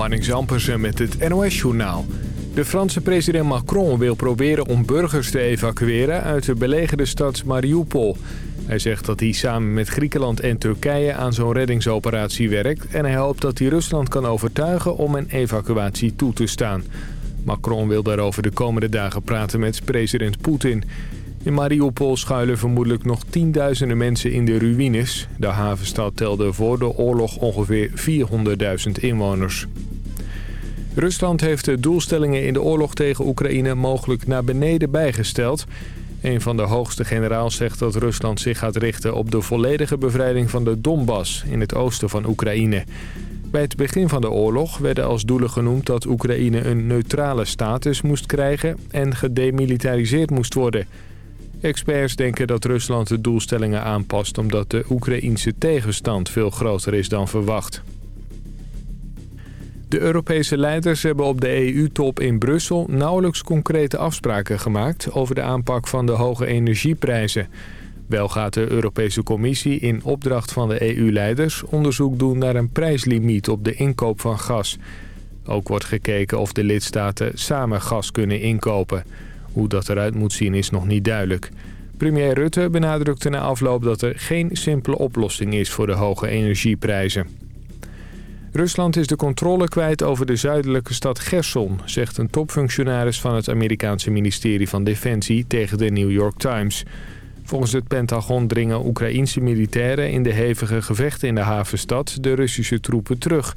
Marnix Ampersen met het NOS-journaal. De Franse president Macron wil proberen om burgers te evacueren uit de belegerde stad Mariupol. Hij zegt dat hij samen met Griekenland en Turkije aan zo'n reddingsoperatie werkt... en hij hoopt dat hij Rusland kan overtuigen om een evacuatie toe te staan. Macron wil daarover de komende dagen praten met president Poetin... In Mariupol schuilen vermoedelijk nog tienduizenden mensen in de ruïnes. De havenstad telde voor de oorlog ongeveer 400.000 inwoners. Rusland heeft de doelstellingen in de oorlog tegen Oekraïne mogelijk naar beneden bijgesteld. Een van de hoogste generaals zegt dat Rusland zich gaat richten op de volledige bevrijding van de Donbass in het oosten van Oekraïne. Bij het begin van de oorlog werden als doelen genoemd dat Oekraïne een neutrale status moest krijgen en gedemilitariseerd moest worden... Experts denken dat Rusland de doelstellingen aanpast... omdat de Oekraïense tegenstand veel groter is dan verwacht. De Europese leiders hebben op de EU-top in Brussel... nauwelijks concrete afspraken gemaakt... over de aanpak van de hoge energieprijzen. Wel gaat de Europese Commissie in opdracht van de EU-leiders... onderzoek doen naar een prijslimiet op de inkoop van gas. Ook wordt gekeken of de lidstaten samen gas kunnen inkopen... Hoe dat eruit moet zien is nog niet duidelijk. Premier Rutte benadrukte na afloop dat er geen simpele oplossing is voor de hoge energieprijzen. Rusland is de controle kwijt over de zuidelijke stad Gerson... zegt een topfunctionaris van het Amerikaanse ministerie van Defensie tegen de New York Times. Volgens het Pentagon dringen Oekraïense militairen in de hevige gevechten in de havenstad de Russische troepen terug...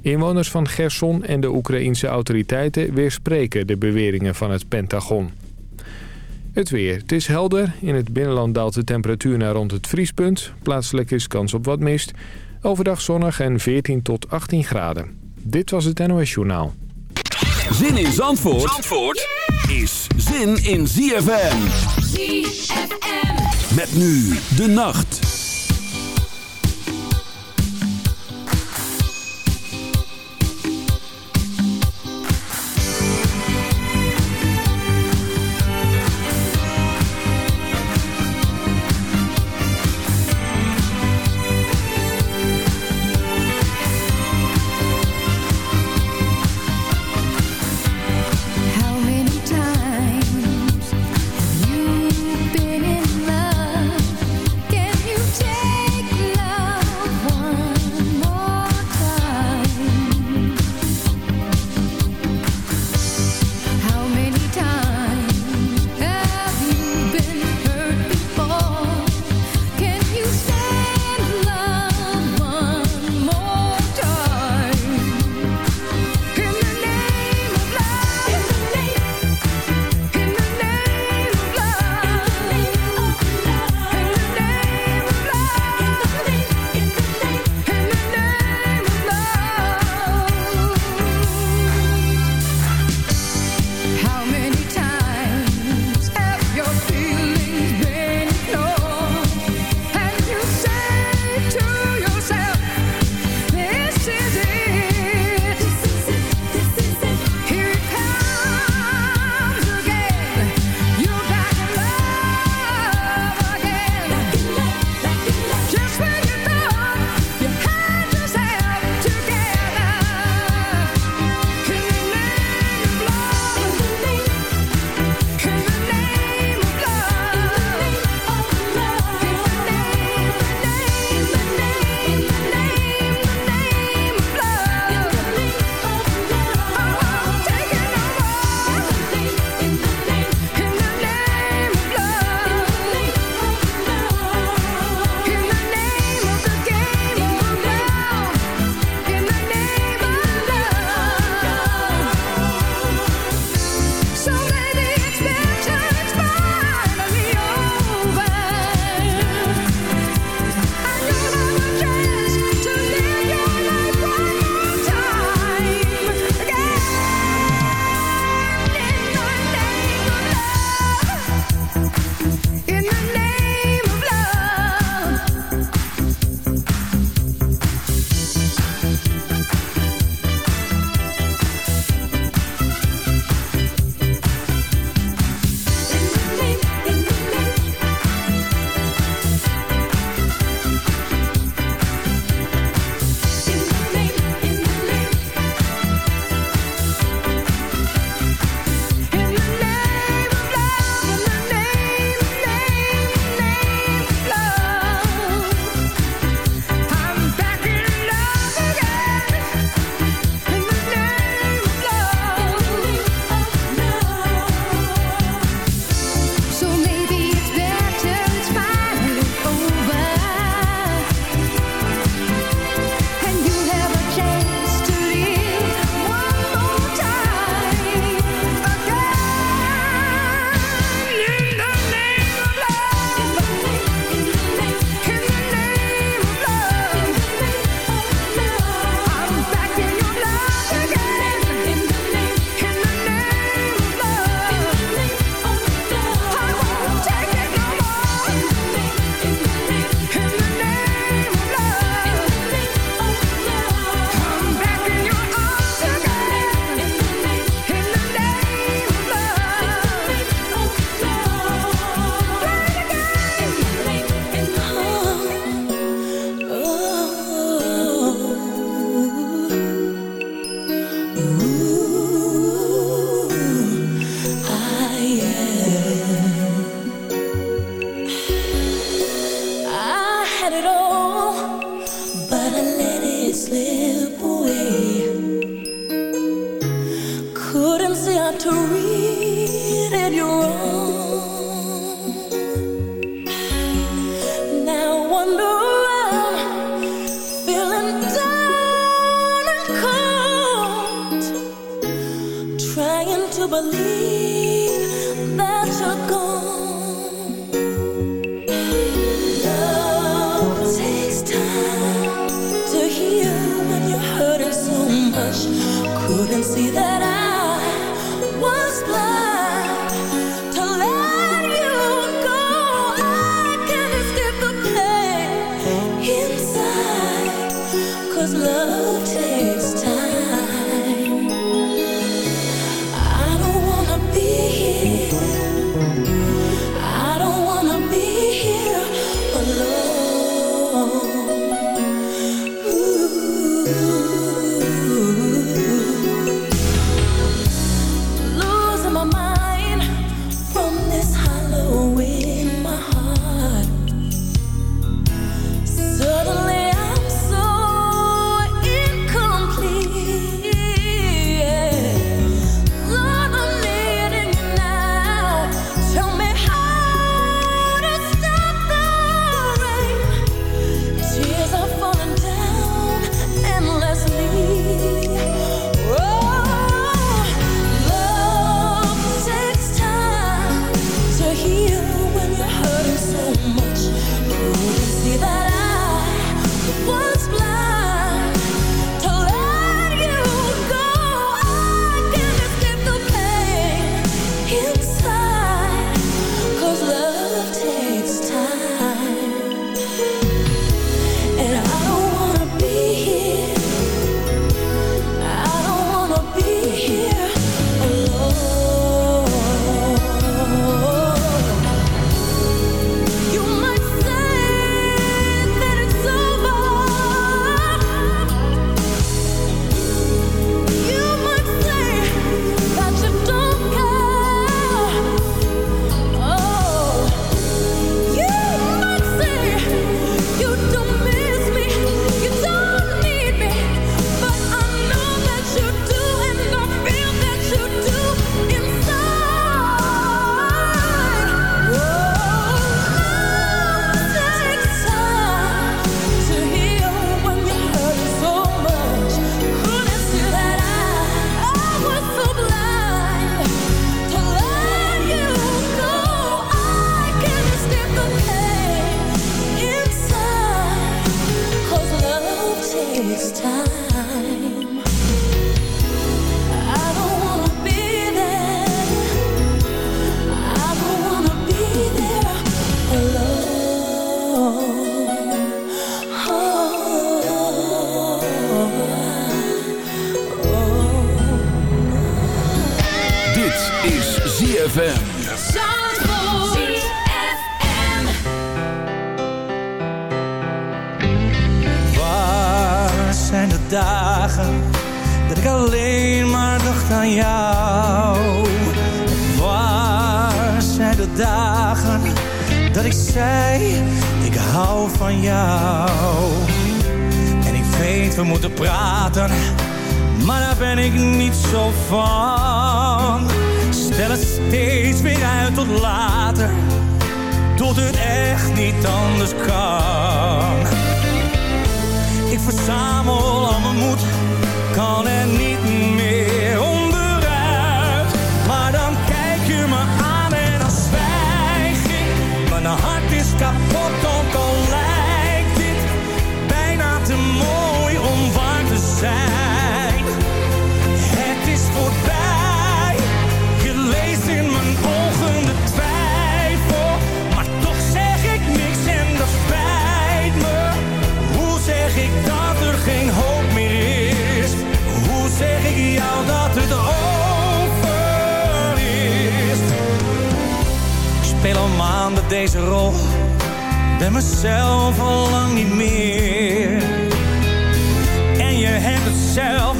Inwoners van Gerson en de Oekraïense autoriteiten weerspreken de beweringen van het Pentagon. Het weer. Het is helder. In het binnenland daalt de temperatuur naar rond het vriespunt. Plaatselijk is kans op wat mist. Overdag zonnig en 14 tot 18 graden. Dit was het NOS Journaal. Zin in Zandvoort, Zandvoort is zin in ZFM. ZFM. Met nu de nacht.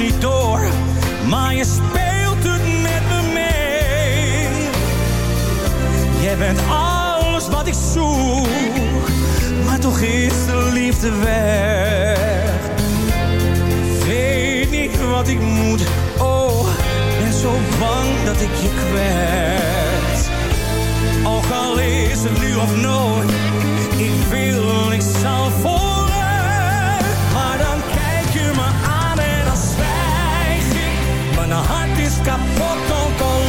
niet door, maar je speelt het met me mee. Jij bent alles wat ik zoek, maar toch is de liefde weg. Weet niet wat ik moet, oh, ben zo bang dat ik je kwets. Ook al is het nu of nooit, ik wil, ik zal voor. escapou com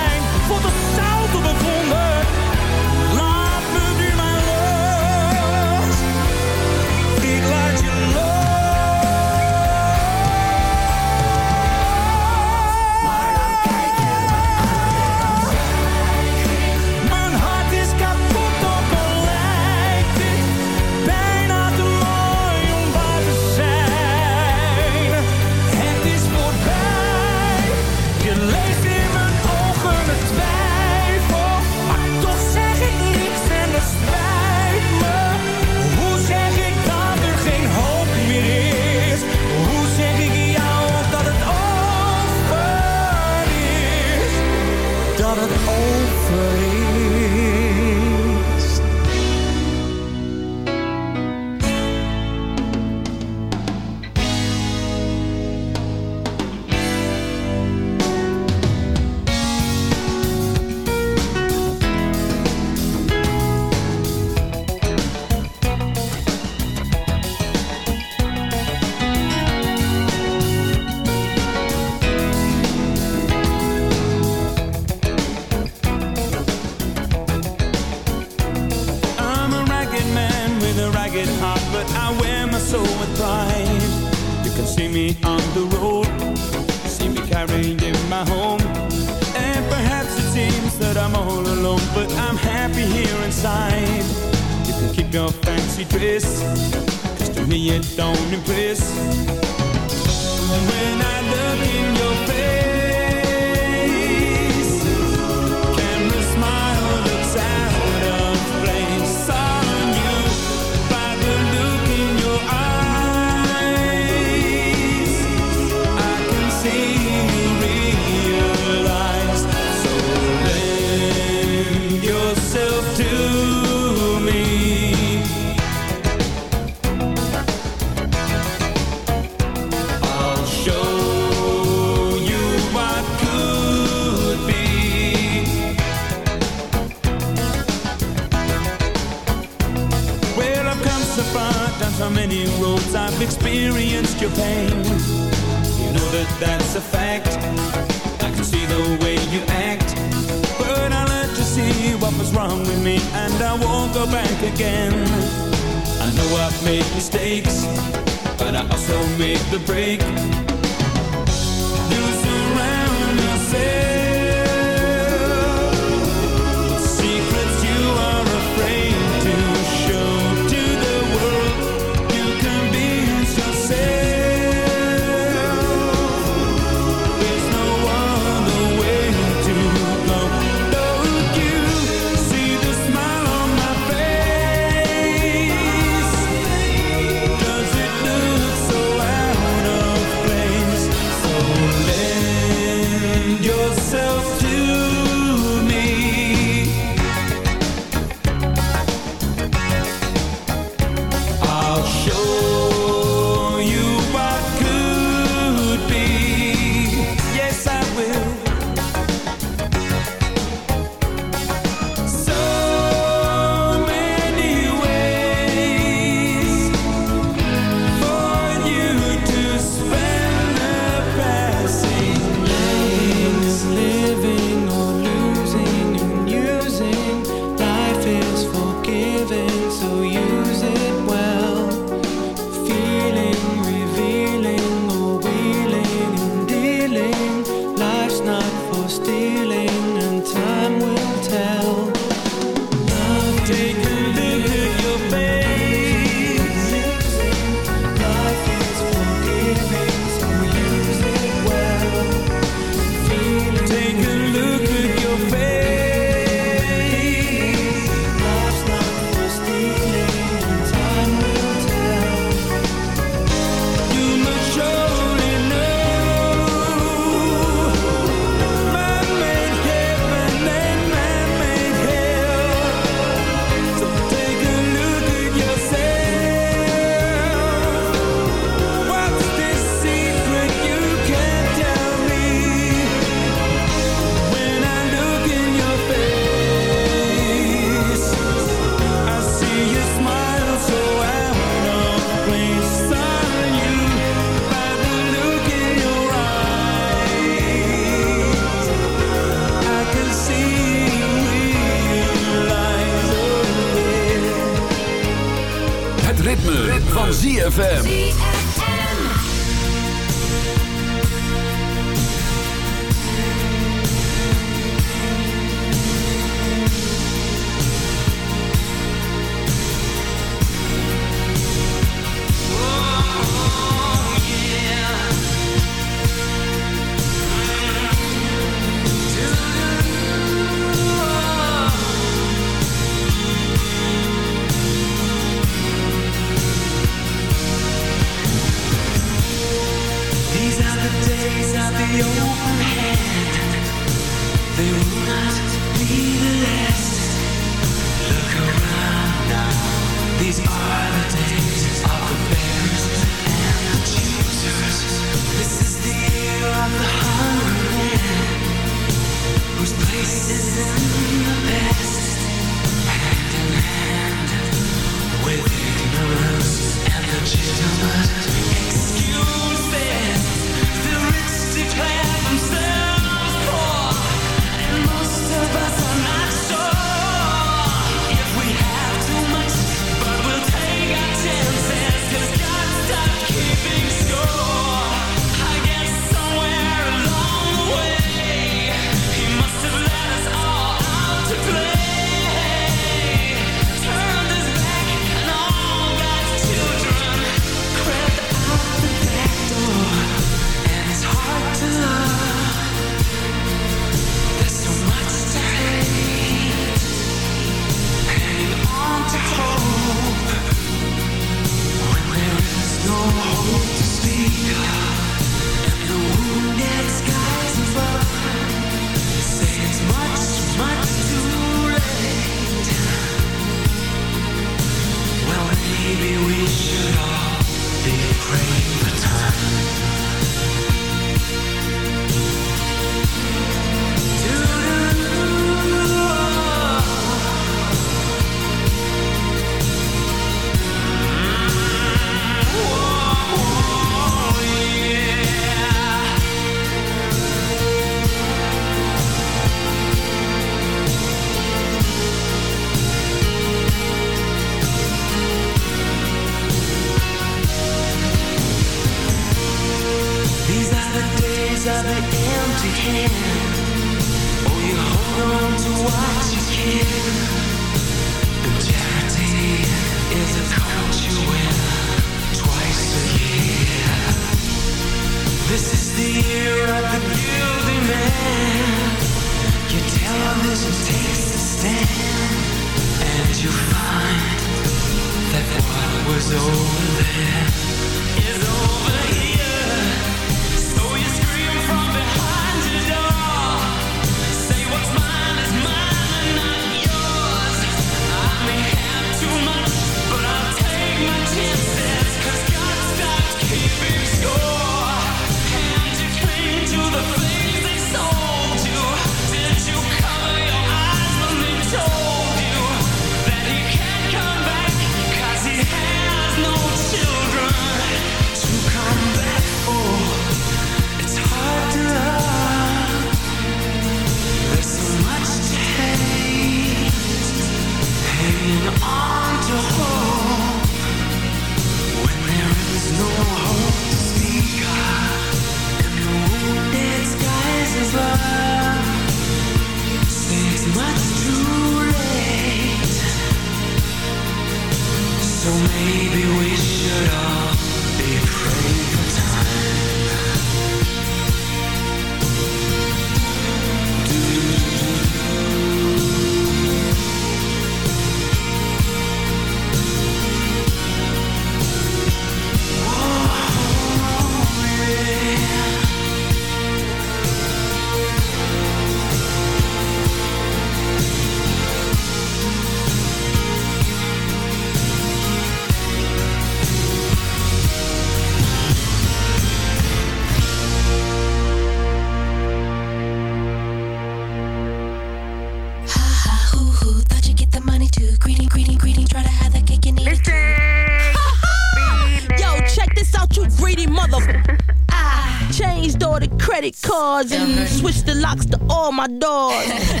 cards and switch the locks to all my doors.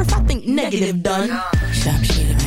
worth? I think negative done. Sharp shooter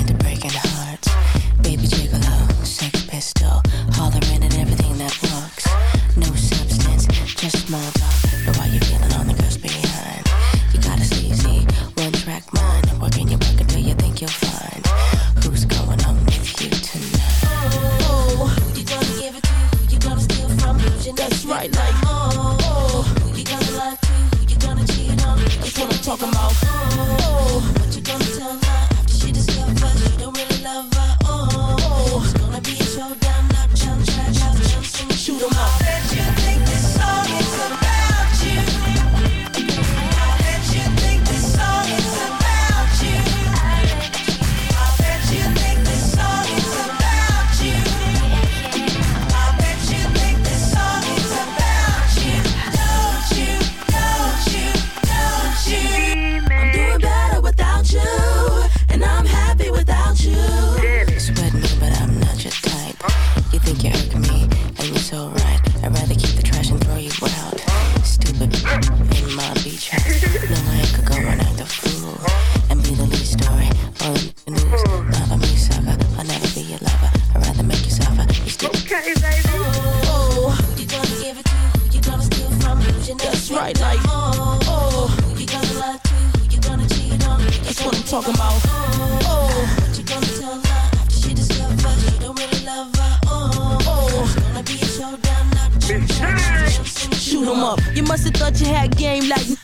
sing, shoot 'em up. You must have thought you had game like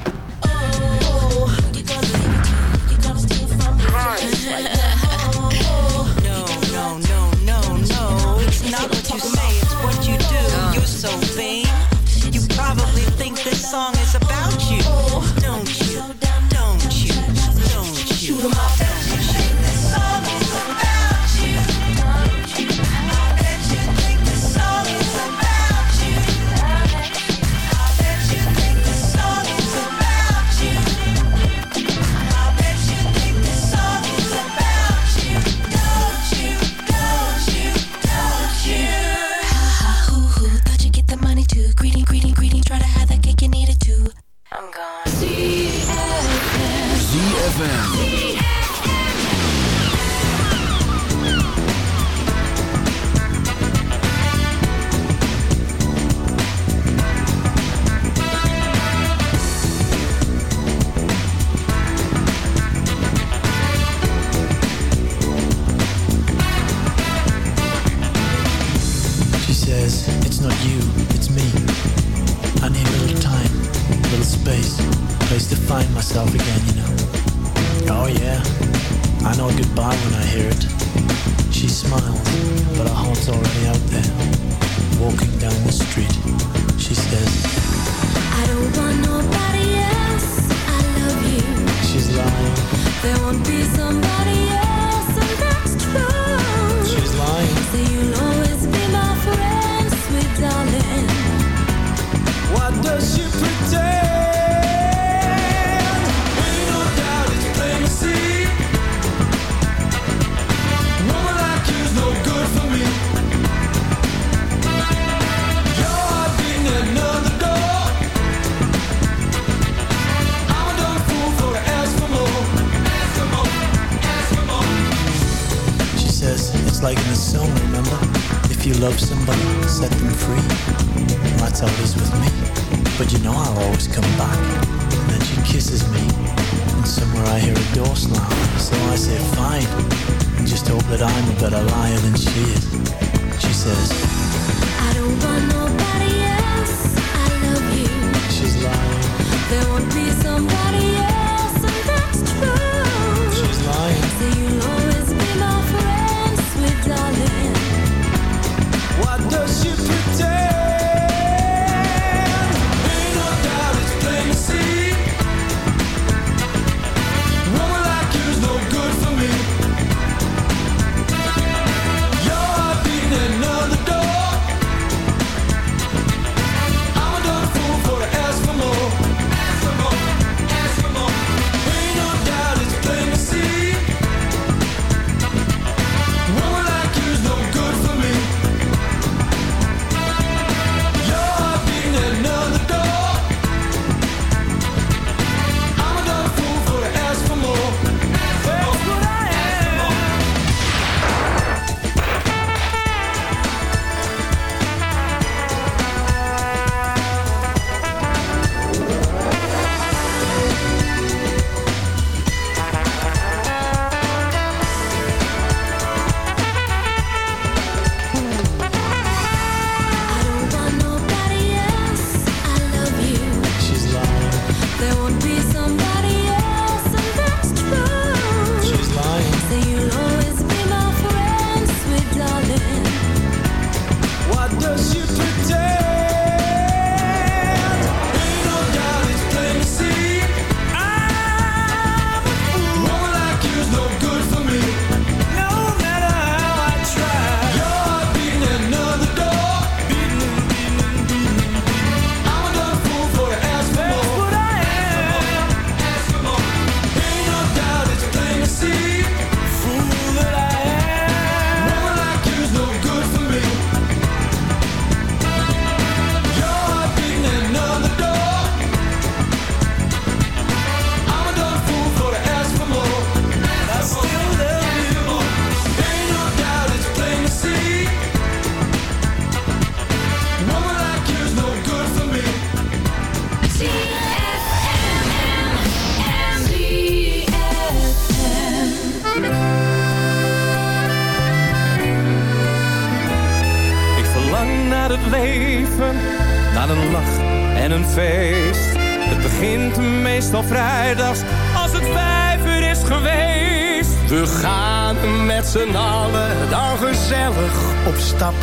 Gezellig op stap.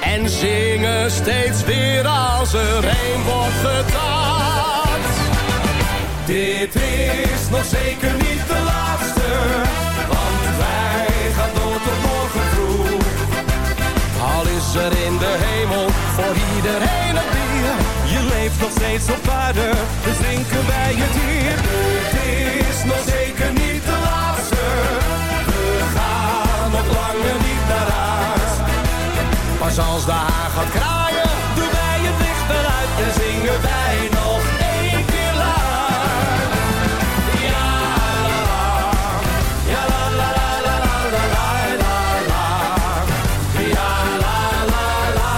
En zingen steeds weer als er een wordt getapt. Dit is nog zeker niet de laatste, want wij gaan door tot morgen vroeg. Al is er in de hemel voor iedereen een bier. Je leeft nog steeds op aarde, dus drinken wij het hier. Het is nog zeker niet de laatste. Nog langer niet naar. Pas als de haan gaat kraaien, doen wij het licht eruit en zingen wij nog één keer luid. Ja, la, la. Ja, la, la, la, la, la, la, la, la, la. Ja, la, la, la,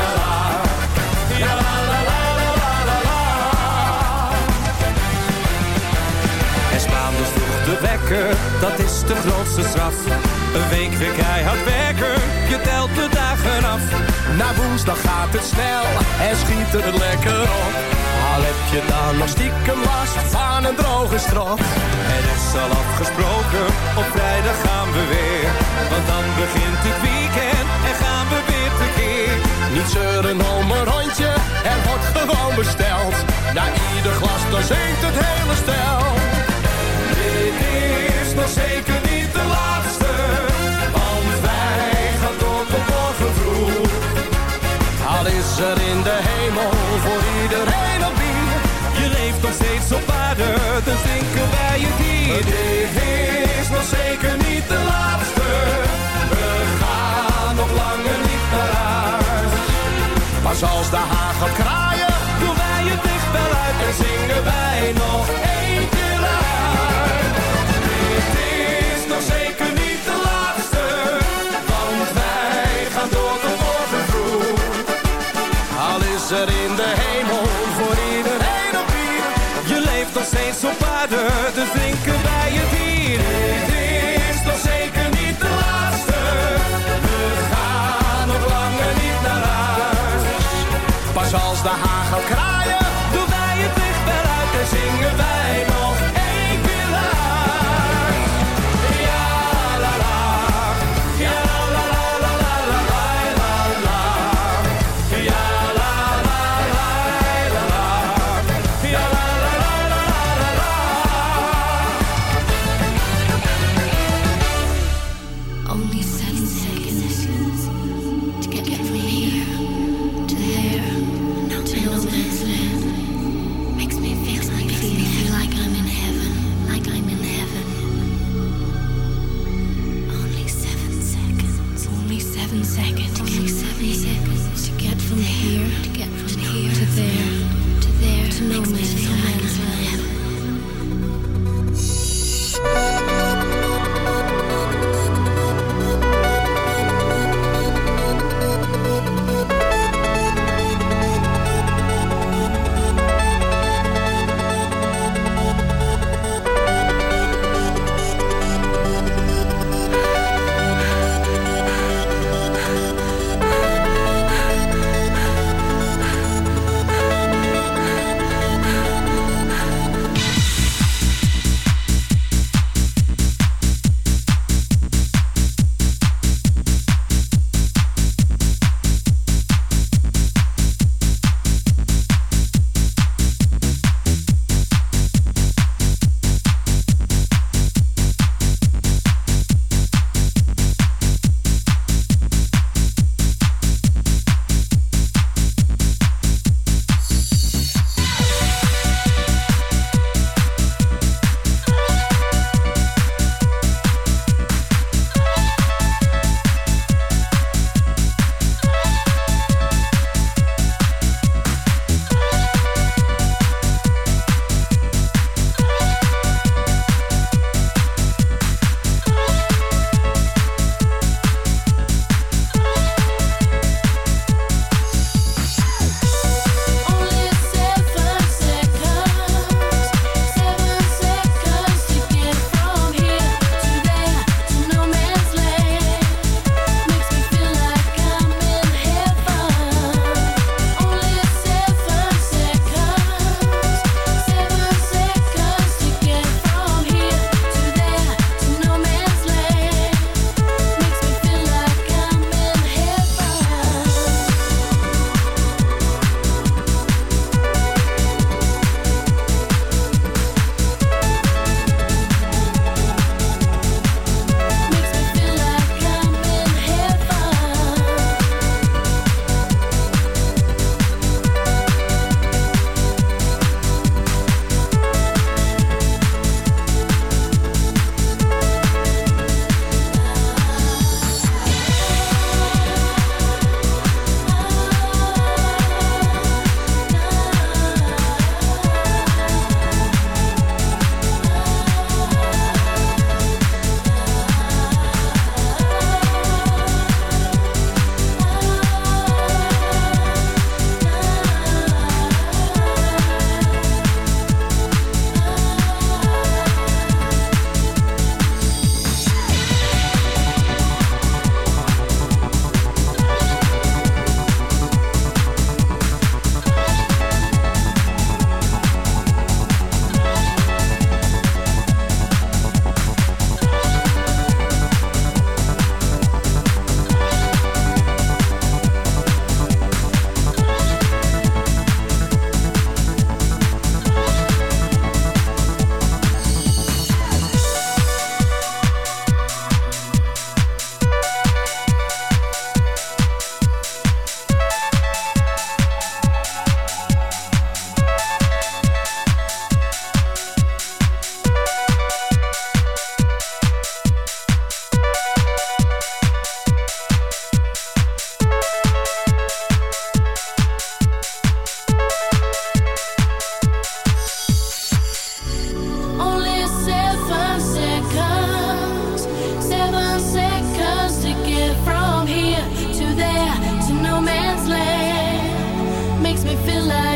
la, la. Ja, la, la, la, la, la, la, la. En vroeg de wekker, dat is de grootste straf. Een week weer keihard werken, je telt de dagen af. Na woensdag gaat het snel en schiet het lekker op. Al heb je dan nog stiekem last van een droge strot. Er is al afgesproken, op vrijdag gaan we weer. Want dan begint het weekend en gaan we weer tekeer. Niet zeuren om een rondje, dan zinken wij het hier. Dit is nog zeker niet de laatste. We gaan nog langer niet naar huis. Pas als de Haag gaat kraaien, doen wij het dicht wel uit en zingen wij nog één luid. Dit is nog zeker niet de laatste, want wij gaan door tot morgen vroeg. Al is er in de hemel Op dus drinken bij het hier. Dit is toch zeker niet de laatste. We gaan nog langer niet naar huis. Pas als de hagel kraaien, doen wij het licht uit en zingen wij nog feel like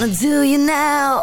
Wanna do you now.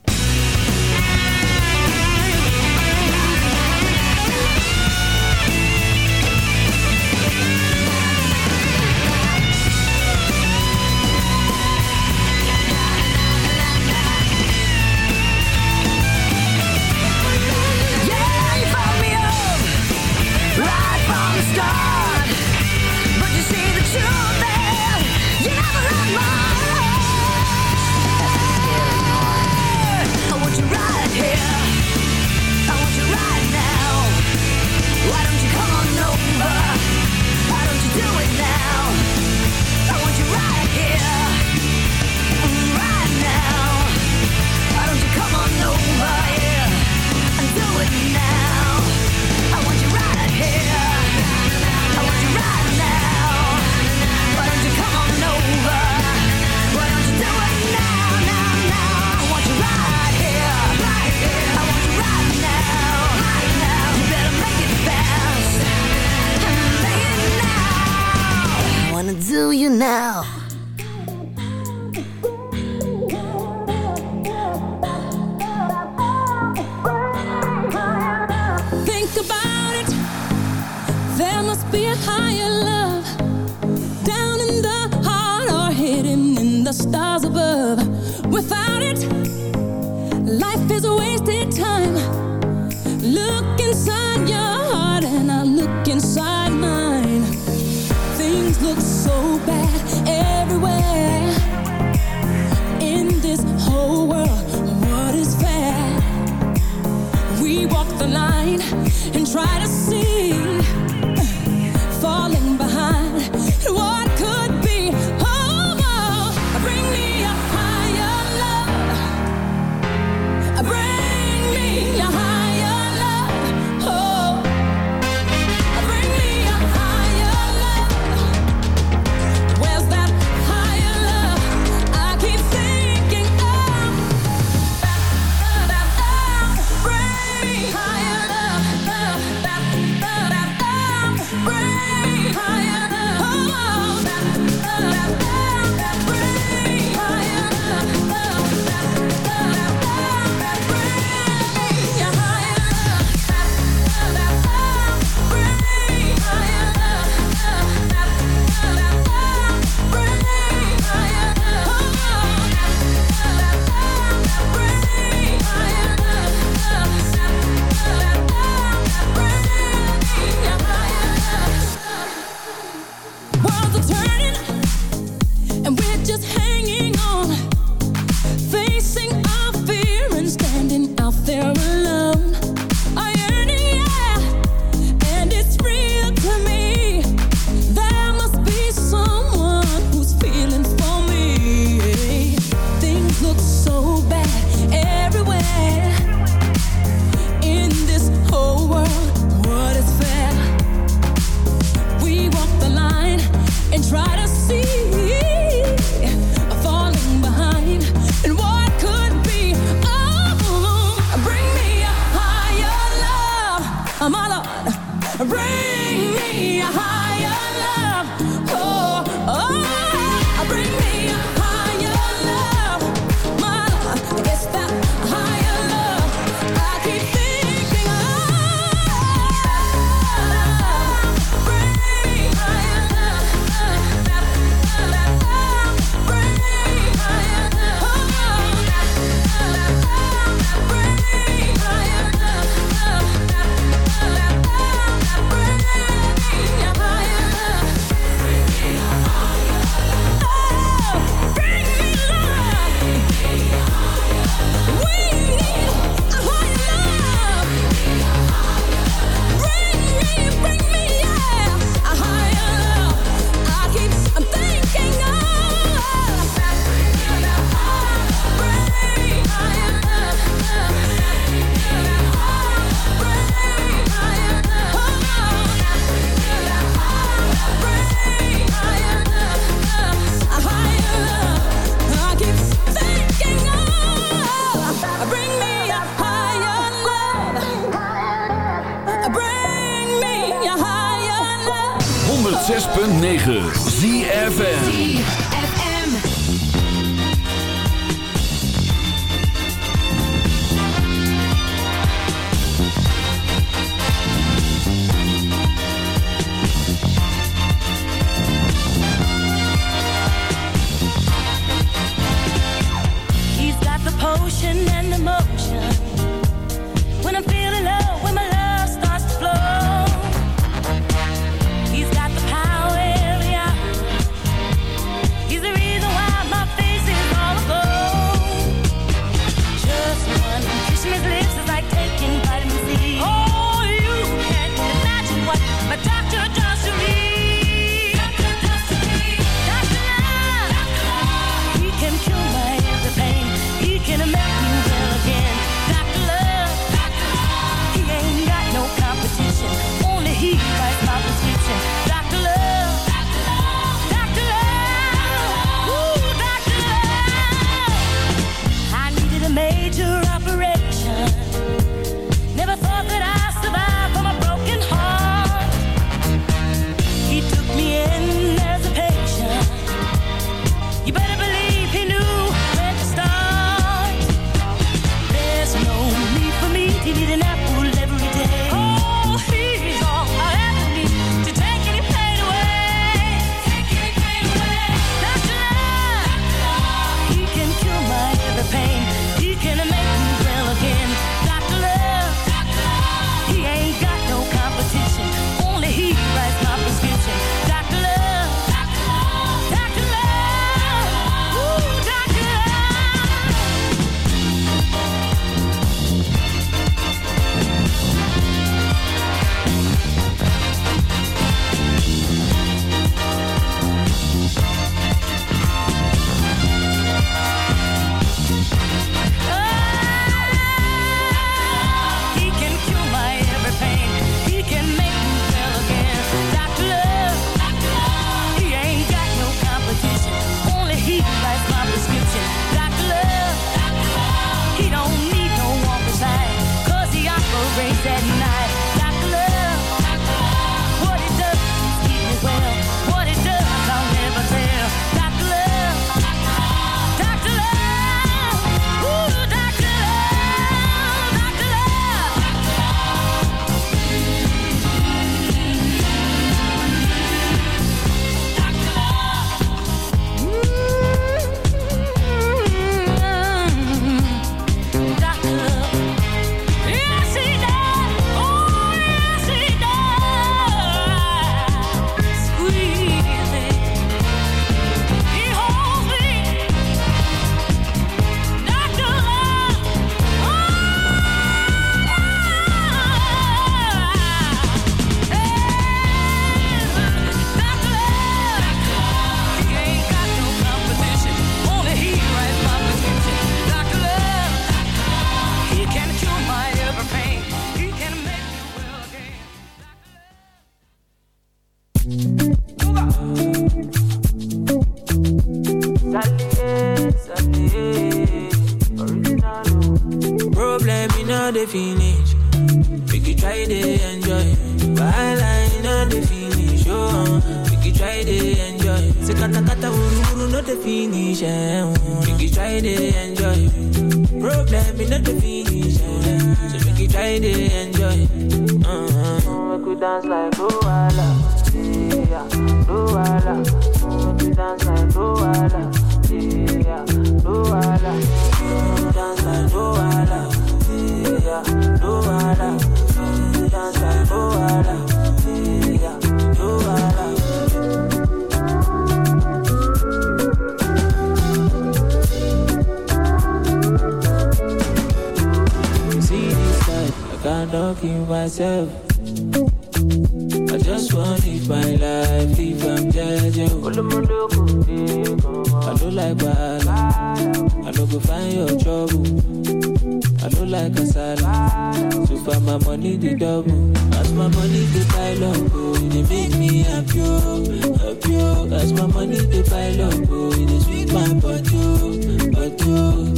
money the double. As my money the pile up, oh, it make me happy, oh, happy. Oh. As my money the pile up, oh, it sweet my body, oh, body.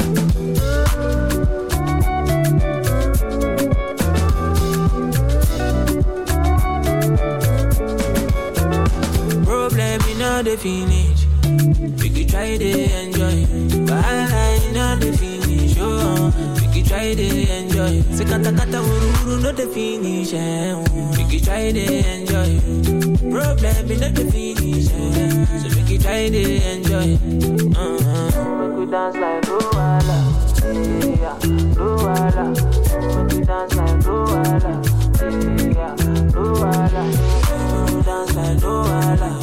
Problem in not the finish. We could try to enjoy, but I not the finish. Oh, try to enjoy. Kata no the finish. Make you try to enjoy. Problem the finish. So make you try to enjoy. Uh-huh. Make you dance like Luwala. Yeah, Luwala. Make you dance like Luwala. Yeah, Luwala. Make you dance like Luwala.